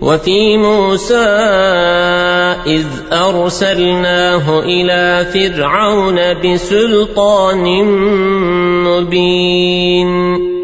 وفي موسى إذ أرسلناه إلى فرعون بسلطان مبين.